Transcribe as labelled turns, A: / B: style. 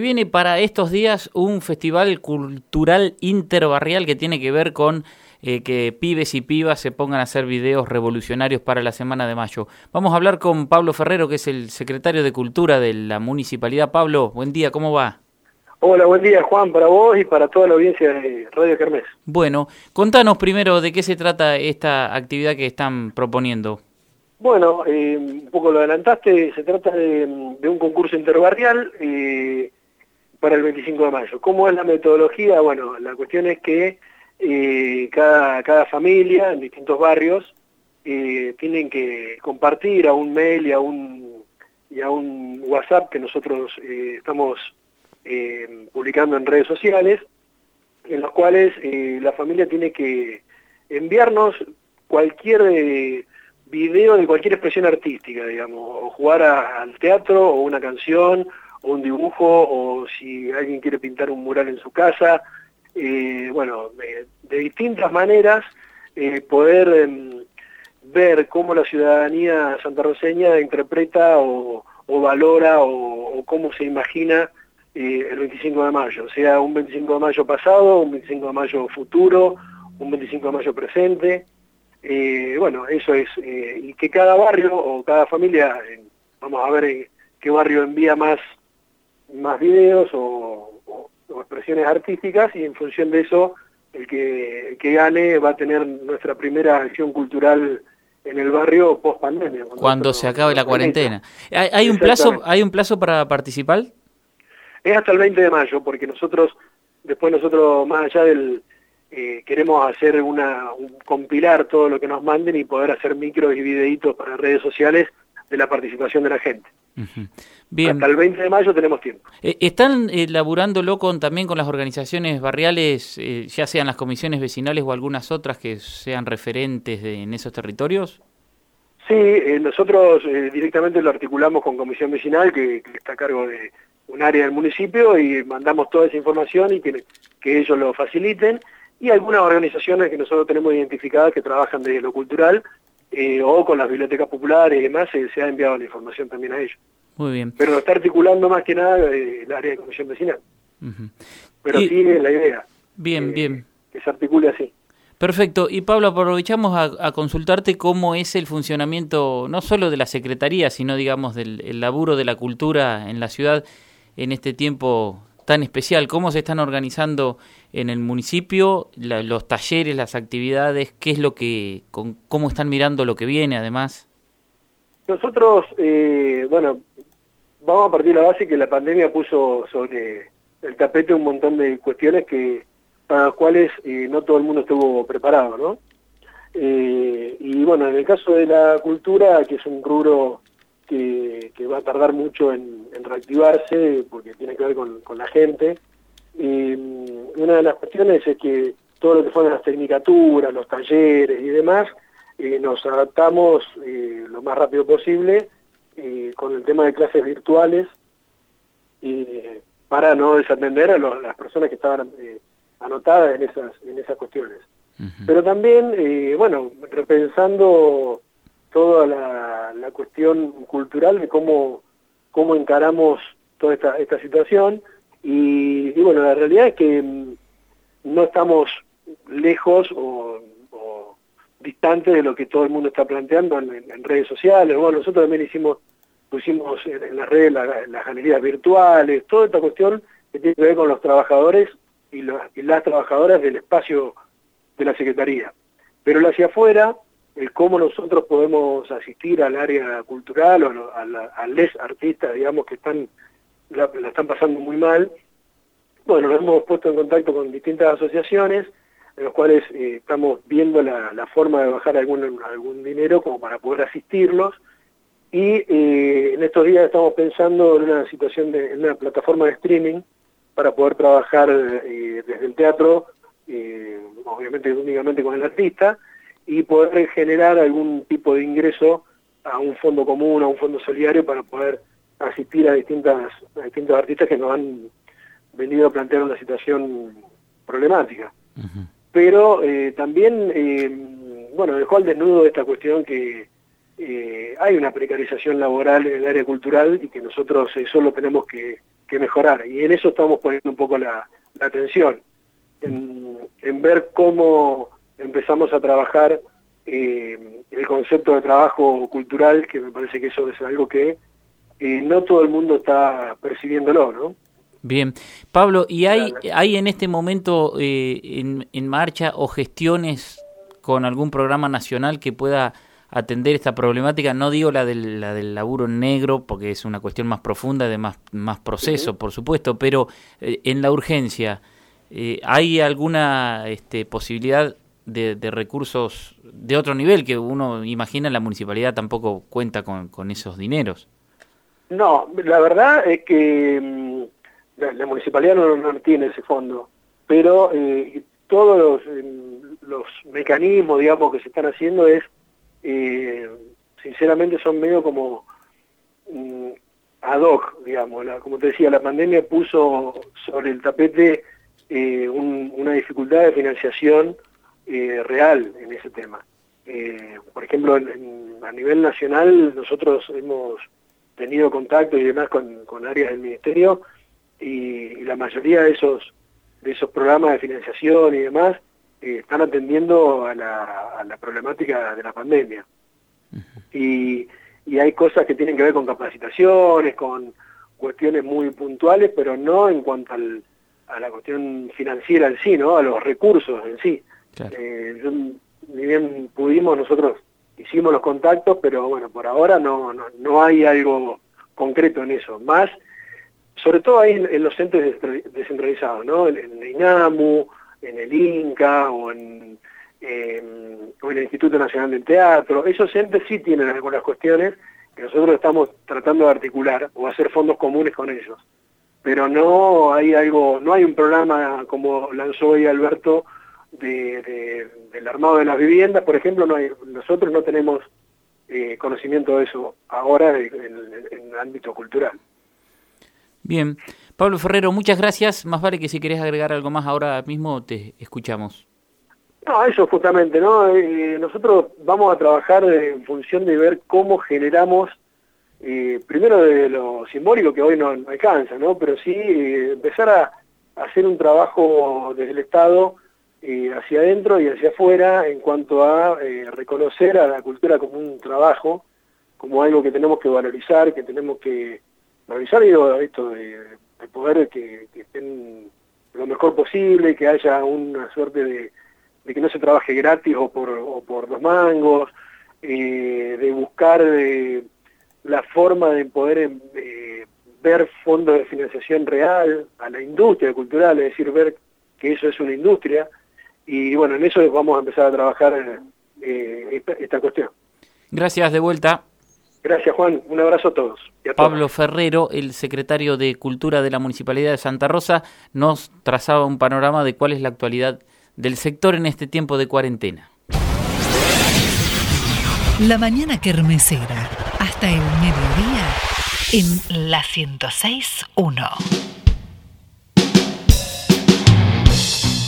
A: Viene para estos días un festival cultural interbarrial que tiene que ver con eh, que pibes y pibas se pongan a hacer videos revolucionarios para la semana de mayo. Vamos a hablar con Pablo Ferrero, que es el secretario de Cultura de la municipalidad. Pablo, buen día, ¿cómo va?
B: Hola, buen día Juan, para vos y para toda la audiencia de Radio Kermés.
A: Bueno, contanos primero de qué se trata esta actividad que están proponiendo.
B: Bueno, eh, un poco lo adelantaste, se trata de, un concurso interbarrial eh, para el 25 de mayo. ¿Cómo es la metodología? Bueno, la cuestión es que eh, cada, cada familia en distintos barrios eh, tienen que compartir a un mail y a un, y a un WhatsApp que nosotros eh, estamos publicando en redes sociales, en los cuales la familia tiene que enviarnos cualquier video de cualquier expresión artística, digamos, o jugar al teatro, o una canción, un dibujo, o si alguien quiere pintar un mural en su casa, eh, bueno, de distintas maneras eh, poder em, ver cómo la ciudadanía santarroceña interpreta o, valora o, cómo se imagina eh, el 25 de mayo, sea un 25 de mayo pasado, un 25 de mayo futuro, un 25 de mayo presente. bueno, eso es, y que cada barrio o cada familia, vamos a ver qué barrio envía más, más videos o, expresiones artísticas y en función de eso el que, que gane va a tener nuestra primera acción cultural en el barrio post pandemia.
A: Cuando, se acabe la cuarentena. ¿Hay, un plazo, ¿Hay un plazo para participar?
B: Es hasta el 20 de mayo, porque nosotros, después nosotros más allá del, eh, queremos hacer una, compilar todo lo que nos manden y poder hacer micros y videitos para redes sociales de la participación de la gente. Bien. Hasta el 20 de mayo tenemos tiempo.
A: Eh, ¿Están eh, laburándolo con, también con las organizaciones barriales, eh, ya sean las comisiones vecinales o algunas otras que sean referentes en esos territorios?
B: Sí, nosotros directamente lo articulamos con Comisión Vecinal, que, está a cargo de un área del municipio, y mandamos toda esa información y que, que ellos lo faciliten, y algunas organizaciones que nosotros tenemos identificadas que trabajan desde lo cultural, eh, o con las bibliotecas populares y demás, eh, se ha enviado la información también a ellos.
A: Muy bien.
B: Pero está articulando más que nada eh, el área de comisión vecinal. Pero sí es la idea.
A: Bien, bien.
B: Que se articule así.
A: Perfecto. Y Pablo, aprovechamos a, consultarte cómo es el funcionamiento no solo de la Secretaría, sino digamos del laburo de la cultura en la ciudad en este tiempo tan especial? ¿Cómo se están organizando en el municipio los talleres, las actividades? ¿Qué es lo que, cómo están mirando lo que viene además?
B: Nosotros, eh, bueno, vamos a partir de la base que la pandemia puso sobre el tapete un montón de cuestiones que para las cuales eh, no todo el mundo estuvo preparado, ¿no? Eh, y bueno, en el caso de la cultura, que es un rubro que, va a tardar mucho en, reactivarse porque tiene que ver con, la gente. Y mm, una de las cuestiones es que todo lo que fueron las tecnicaturas, los talleres y demás, eh, nos adaptamos eh, lo más rápido posible eh, con el tema de clases virtuales para no desatender a, las personas que estaban anotadas en esas, en esas cuestiones. Pero también, bueno, repensando toda la, cuestión cultural de cómo, cómo encaramos toda esta, situación. Y, bueno, la realidad es que mm, no estamos lejos o, distantes de lo que todo el mundo está planteando en, redes sociales. Bueno, nosotros también hicimos, pusimos en, las redes las galerías virtuales, toda esta cuestión que tiene que ver con los trabajadores y, y las trabajadoras del espacio de la Secretaría. Pero lo hacia afuera el cómo nosotros podemos asistir al área cultural o a, la, a les artistas, digamos, que están la, están pasando muy mal. Bueno, nos hemos puesto en contacto con distintas asociaciones, en los cuales eh, estamos viendo la, forma de bajar algún, algún dinero como para poder asistirlos. Y eh, en estos días estamos pensando en una situación de en una plataforma de streaming para poder trabajar eh, desde el teatro, obviamente únicamente con el artista, y poder generar algún tipo de ingreso a un fondo común, a un fondo solidario para poder asistir a distintas distintos artistas que nos han venido a plantear una situación problemática. Pero eh, también, eh, bueno, dejó al desnudo esta cuestión que eh, hay una precarización laboral en el área cultural y que nosotros solo tenemos que, mejorar. Y en eso estamos poniendo un poco la, atención, en, ver cómo empezamos a trabajar eh, el concepto de trabajo cultural, que me parece que eso es algo que eh, no todo el mundo está percibiéndolo, ¿no?
A: Bien. Pablo, ¿y hay, hay en este momento eh, en, en marcha o gestiones con algún programa nacional que pueda atender esta problemática, no digo la del, la del laburo negro, porque es una cuestión más profunda, de más, más proceso, por supuesto, pero eh, en la urgencia, eh, ¿hay alguna este, posibilidad de, recursos de otro nivel que uno imagina la municipalidad tampoco cuenta con, esos dineros?
B: No, la verdad es que mm, la, municipalidad no, no, tiene ese fondo, pero eh, todos los, los mecanismos, digamos, que se están haciendo es eh, sinceramente son medio como mm, ad hoc, digamos. como te decía, la pandemia puso sobre el tapete eh, una dificultad de financiación eh, real en ese tema. Eh, por ejemplo, a nivel nacional nosotros hemos tenido contacto y demás con, áreas del ministerio y, la mayoría de esos de esos programas de financiación y demás están atendiendo a la, problemática de la pandemia. y, hay cosas que tienen que ver con capacitaciones, con cuestiones muy puntuales, pero no en cuanto a la cuestión financiera en sí, ¿no? a los recursos en sí. Eh, ni bien pudimos, nosotros hicimos los contactos, pero bueno, por ahora no, no, hay algo concreto en eso. Más, sobre todo ahí en, los centros descentralizados, ¿no? En, el INAMU, en el INCA o en, o en el Instituto Nacional del Teatro. Esos entes sí tienen algunas cuestiones que nosotros estamos tratando de articular o hacer fondos comunes con ellos. Pero no hay algo, no hay un programa como lanzó hoy Alberto de, del armado de las viviendas, por ejemplo, no hay, nosotros no tenemos eh, conocimiento de eso ahora en, en el ámbito cultural.
A: Bien. Pablo Ferrero, muchas gracias. Más vale que si querés agregar algo más ahora mismo, te escuchamos.
B: No, eso justamente, ¿no? Eh, nosotros vamos a trabajar en función de ver cómo generamos, eh, primero de lo simbólico que hoy no, alcanza, ¿no? Pero sí eh, empezar a, hacer un trabajo desde el Estado hacia adentro y hacia afuera en cuanto a reconocer a la cultura como un trabajo, como algo que tenemos que valorizar, que tenemos que valorizar, digo, esto de de poder que, estén lo mejor posible, que haya una suerte de, que no se trabaje gratis o por, o dos mangos, eh, de buscar eh, la forma de poder eh, ver fondos de financiación real a la industria cultural, es decir, ver que eso es una industria, y bueno, en eso vamos a empezar a trabajar esta, esta cuestión.
A: Gracias de vuelta.
B: Gracias, Juan. Un abrazo a todos.
A: Pablo Ferrero, el secretario de Cultura de la Municipalidad de Santa Rosa, nos trazaba un panorama de cuál es la actualidad del sector en este tiempo de cuarentena.
C: La mañana kermesera, hasta el mediodía, en la 106.1.